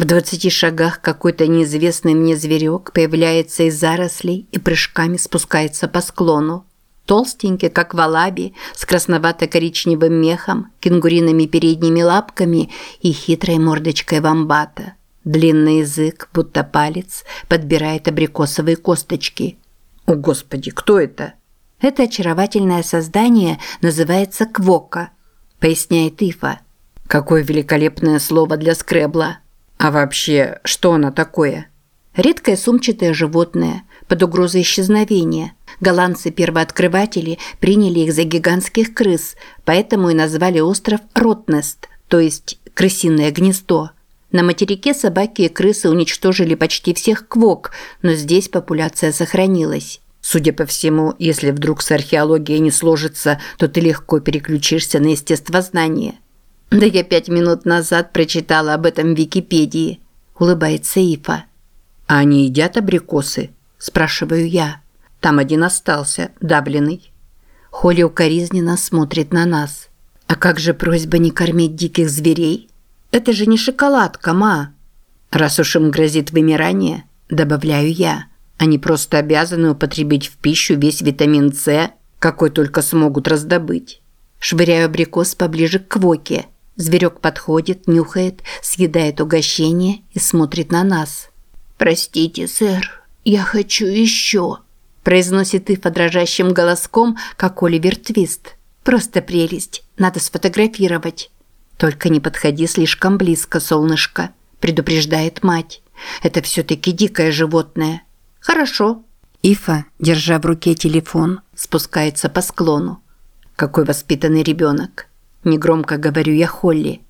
В двадцати шагах какой-то неизвестный мне зверек появляется из зарослей и прыжками спускается по склону. Толстенький, как валаби, с красновато-коричневым мехом, кенгуриными передними лапками и хитрой мордочкой вамбата. Длинный язык, будто палец, подбирает абрикосовые косточки. О, Господи, кто это? Это очаровательное создание называется квока, поясняет Ифа. Какое великолепное слово для скребла. А вообще, что она такое? Редкое сумчатое животное, под угрозой исчезновения. Голландцы-первооткрыватели приняли их за гигантских крыс, поэтому и назвали остров Ротнест, то есть крысиное гнездо. На материке собаки и крысы уничтожили почти всех квок, но здесь популяция сохранилась. Судя по всему, если вдруг с археологией не сложится, то ты легко переключишься на естествознание. Да я пять минут назад прочитала об этом в Википедии. Улыбается Ифа. А они едят абрикосы? Спрашиваю я. Там один остался, давленный. Холли укоризненно смотрит на нас. А как же просьба не кормить диких зверей? Это же не шоколадка, ма. Раз уж им грозит вымирание, добавляю я. Они просто обязаны употребить в пищу весь витамин С, какой только смогут раздобыть. Швыряю абрикос поближе к квоке. Зверек подходит, нюхает, съедает угощение и смотрит на нас. «Простите, сэр, я хочу еще», – произносит Ифа дрожащим голоском, как Оливер Твист. «Просто прелесть, надо сфотографировать». «Только не подходи слишком близко, солнышко», – предупреждает мать. «Это все-таки дикое животное». «Хорошо». Ифа, держа в руке телефон, спускается по склону. «Какой воспитанный ребенок!» Негромко говорю я Холли.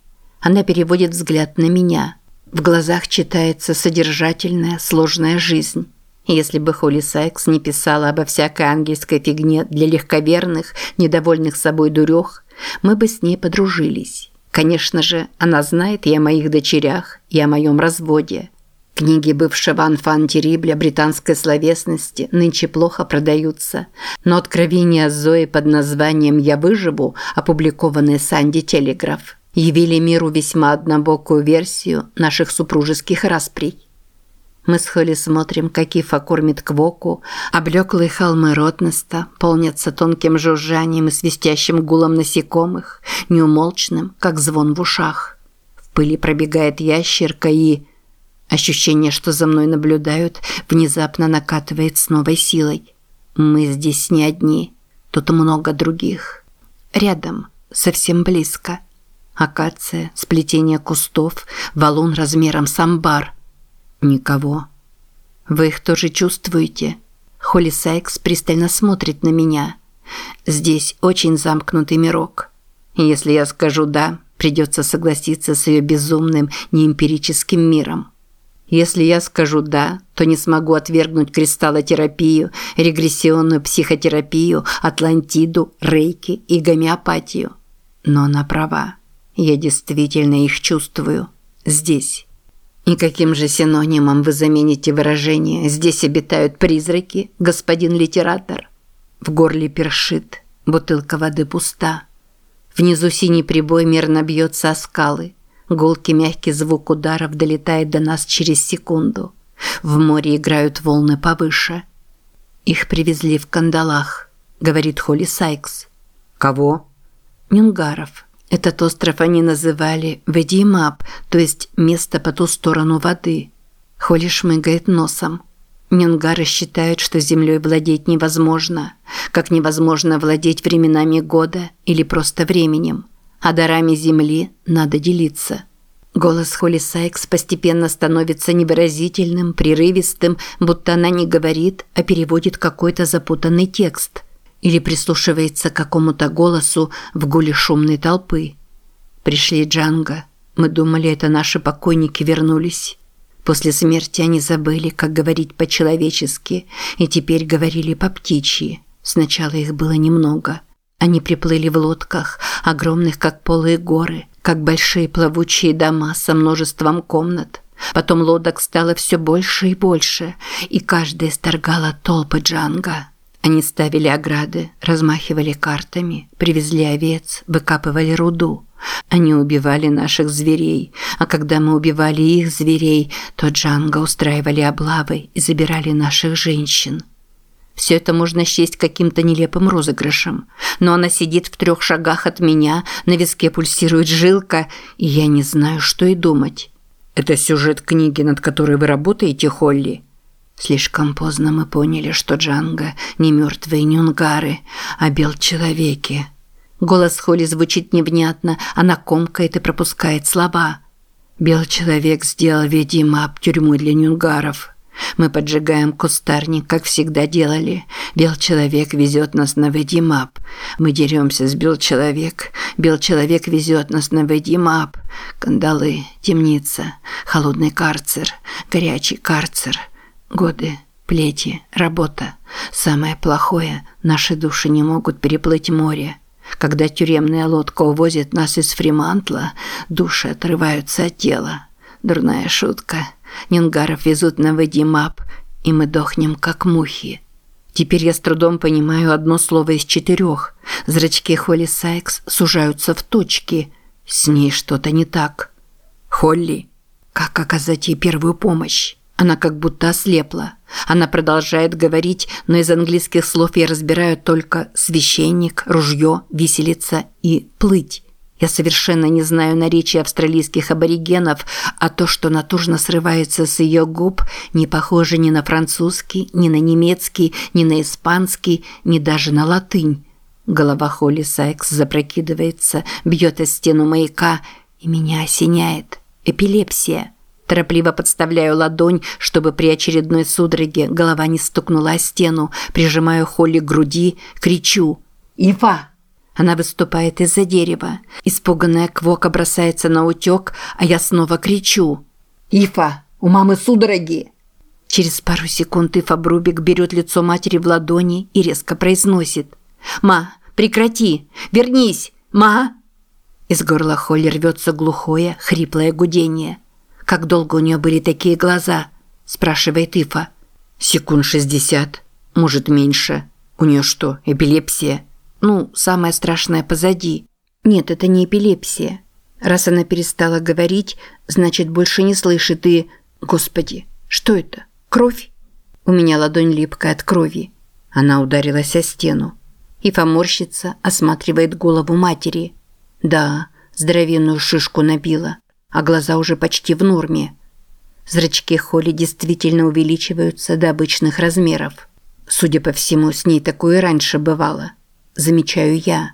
Она переводит взгляд на меня. В глазах читается содержательная, сложная жизнь. Если бы Холли Сайкс не писала обо всякой ангельской фигне для легковерных, недовольных собой дурех, мы бы с ней подружились. Конечно же, она знает и о моих дочерях, и о моем разводе. Книги бывшего анфан Терибля британской словесности нынче плохо продаются, но откровения Зои под названием «Я выживу», опубликованные Санди Телеграф, явили миру весьма однобокую версию наших супружеских расприй. Мы с Холли смотрим, как Ифа кормит квоку, облеклые холмы Ротнеста полнятся тонким жужжанием и свистящим гулом насекомых, неумолчным, как звон в ушах. В пыли пробегает ящерка и Ощущение, что за мной наблюдают, внезапно накатывает с новой силой. Мы здесь не одни, тут много других. Рядом, совсем близко. Акация, сплетение кустов, валун размером с амбар. Никого. Вы их тоже чувствуете? Холли Сайкс пристально смотрит на меня. Здесь очень замкнутый мирок. Если я скажу «да», придется согласиться с ее безумным неэмпирическим миром. Если я скажу «да», то не смогу отвергнуть кристаллотерапию, регрессионную психотерапию, атлантиду, рейки и гомеопатию. Но она права. Я действительно их чувствую. Здесь. И каким же синонимом вы замените выражение «здесь обитают призраки, господин литератор»? В горле першит, бутылка воды пуста. Внизу синий прибой мерно бьется о скалы – Гулкий мягкий звук ударов долетает до нас через секунду. В море играют волны повыше. Их привезли в кандалах, говорит Холли Сайкс. Кого? Нюнгаров. Этот остров они называли Ведимап, то есть место по ту сторону воды. Холли шмыгает носом. Нюнгары считают, что землей владеть невозможно, как невозможно владеть временами года или просто временем а дарами земли надо делиться. Голос Холли Сайкс постепенно становится невыразительным, прерывистым, будто она не говорит, а переводит какой-то запутанный текст или прислушивается к какому-то голосу в гуле шумной толпы. Пришли Джанго. Мы думали, это наши покойники вернулись. После смерти они забыли, как говорить по-человечески, и теперь говорили по-птичьи. Сначала их было немного – они приплыли в лодках, огромных как полые горы, как большие плавучие дома со множеством комнат. Потом лодок стало все больше и больше, и каждая сторгала толпы джанга. Они ставили ограды, размахивали картами, привезли овец, выкапывали руду. Они убивали наших зверей, а когда мы убивали их зверей, то Джанго устраивали облавы и забирали наших женщин. Все это можно счесть каким-то нелепым розыгрышем. Но она сидит в трех шагах от меня, на виске пульсирует жилка, и я не знаю, что и думать. «Это сюжет книги, над которой вы работаете, Холли?» Слишком поздно мы поняли, что Джанго не мертвые нюнгары, а белчеловеки. Голос Холли звучит невнятно, она комкает и пропускает слова. Белчеловек сделал ведьмап тюрьму для нюнгаров. Мы поджигаем кустарник, как всегда делали. Белчеловек везет нас на ведьмап. Мы деремся с Белчеловек. Белчеловек везет нас на ведьмап. Кандалы, темница, холодный карцер, горячий карцер – Годы, плети, работа. Самое плохое – наши души не могут переплыть море. Когда тюремная лодка увозит нас из Фримантла, души отрываются от тела. Дурная шутка. Нингаров везут на Вадимап, и мы дохнем, как мухи. Теперь я с трудом понимаю одно слово из четырех. Зрачки Холли Сайкс сужаются в точки. С ней что-то не так. Холли, как оказать ей первую помощь? Она как будто ослепла. Она продолжает говорить, но из английских слов я разбираю только «священник», «ружье», «виселица» и «плыть». Я совершенно не знаю наречия австралийских аборигенов, а то, что натужно срывается с ее губ, не похоже ни на французский, ни на немецкий, ни на испанский, ни даже на латынь. Голова Холли Сайкс запрокидывается, бьет о стену маяка, и меня осеняет. Эпилепсия. Торопливо подставляю ладонь, чтобы при очередной судороге голова не стукнула о стену, прижимаю Холли к груди, кричу «Ива!». Она выступает из-за дерева. Испуганная Квока бросается на утек, а я снова кричу «Ифа, у мамы судороги!». Через пару секунд Ифа Брубик берет лицо матери в ладони и резко произносит «Ма, прекрати! Вернись! Ма!» Из горла Холли рвется глухое, хриплое гудение – «Как долго у нее были такие глаза?» – спрашивает Ифа. «Секунд шестьдесят. Может, меньше. У нее что, эпилепсия?» «Ну, самое страшное позади». «Нет, это не эпилепсия. Раз она перестала говорить, значит, больше не слышит и... Господи, что это? Кровь?» У меня ладонь липкая от крови. Она ударилась о стену. Ифа морщится, осматривает голову матери. Да, здоровенную шишку набила а глаза уже почти в норме. Зрачки Холли действительно увеличиваются до обычных размеров. Судя по всему, с ней такое и раньше бывало. Замечаю я.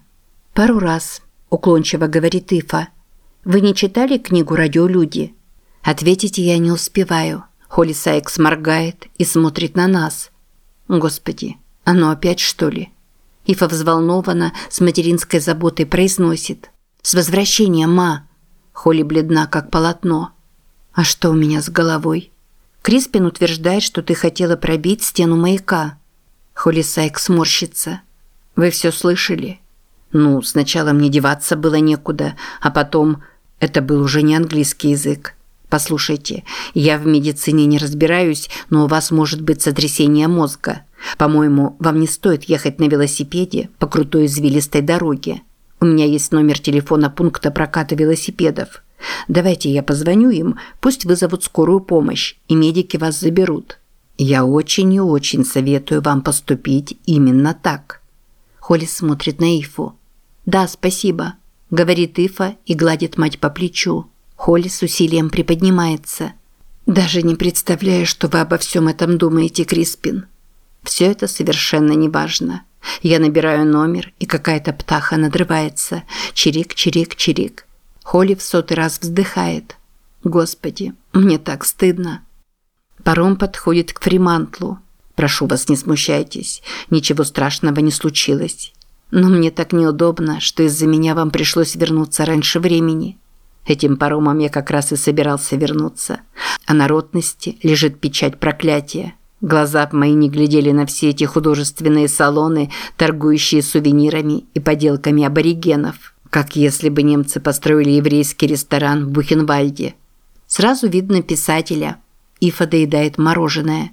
Пару раз, уклончиво говорит Ифа. Вы не читали книгу «Радиолюди»? Ответить я не успеваю. Холли Сайкс моргает и смотрит на нас. Господи, оно опять что ли? Ифа взволнованно, с материнской заботой произносит. «С возвращением, ма!» Холли бледна, как полотно. А что у меня с головой? Криспин утверждает, что ты хотела пробить стену маяка. Холли Сайкс морщится. Вы все слышали? Ну, сначала мне деваться было некуда, а потом... Это был уже не английский язык. Послушайте, я в медицине не разбираюсь, но у вас может быть сотрясение мозга. По-моему, вам не стоит ехать на велосипеде по крутой извилистой дороге. У меня есть номер телефона пункта проката велосипедов. Давайте я позвоню им, пусть вызовут скорую помощь, и медики вас заберут. Я очень и очень советую вам поступить именно так. Холли смотрит на Ифу. Да, спасибо, говорит Ифа и гладит мать по плечу. Холли с усилием приподнимается. Даже не представляю, что вы обо всем этом думаете, Криспин. Все это совершенно неважно. Я набираю номер, и какая-то птаха надрывается. Чирик, чирик, чирик. Холли в сотый раз вздыхает. Господи, мне так стыдно. Паром подходит к Фримантлу. Прошу вас, не смущайтесь. Ничего страшного не случилось. Но мне так неудобно, что из-за меня вам пришлось вернуться раньше времени. Этим паромом я как раз и собирался вернуться. А на ротности лежит печать проклятия. Глаза мои не глядели на все эти художественные салоны, торгующие сувенирами и поделками аборигенов, как если бы немцы построили еврейский ресторан в Бухенвальде. Сразу видно писателя. Ифа доедает мороженое.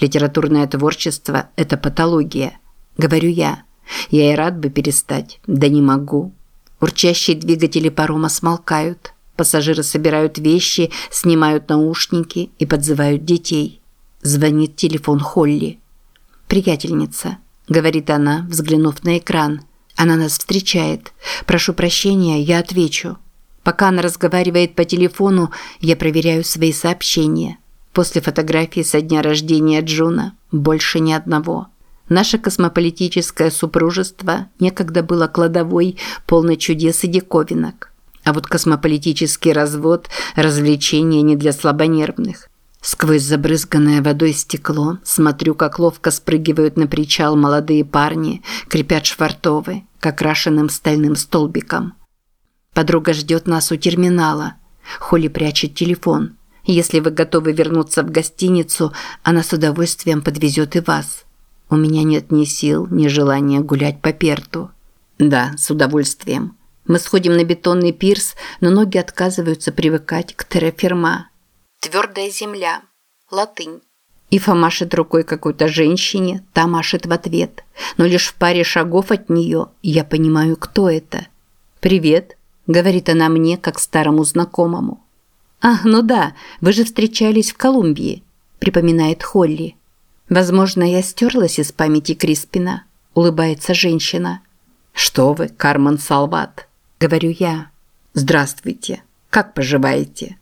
Литературное творчество – это патология. Говорю я. Я и рад бы перестать, да не могу. Урчащие двигатели парома смолкают. Пассажиры собирают вещи, снимают наушники и подзывают детей. Звонит телефон Холли. «Приятельница», – говорит она, взглянув на экран. «Она нас встречает. Прошу прощения, я отвечу». Пока она разговаривает по телефону, я проверяю свои сообщения. После фотографии со дня рождения Джуна больше ни одного. Наше космополитическое супружество некогда было кладовой, полной чудес и диковинок. А вот космополитический развод – развлечение не для слабонервных. Сквозь забрызганное водой стекло смотрю, как ловко спрыгивают на причал молодые парни, крепят швартовы, к окрашенным стальным столбикам. Подруга ждет нас у терминала. Холли прячет телефон. Если вы готовы вернуться в гостиницу, она с удовольствием подвезет и вас. У меня нет ни сил, ни желания гулять по Перту. Да, с удовольствием. Мы сходим на бетонный пирс, но ноги отказываются привыкать к терраферма. Твердая земля. Латынь. Ифа машет рукой какой-то женщине, та машет в ответ. Но лишь в паре шагов от нее я понимаю, кто это. «Привет», – говорит она мне, как старому знакомому. «Ах, ну да, вы же встречались в Колумбии», – припоминает Холли. «Возможно, я стерлась из памяти Криспина», – улыбается женщина. «Что вы, Кармен Салват», – говорю я. «Здравствуйте. Как поживаете?»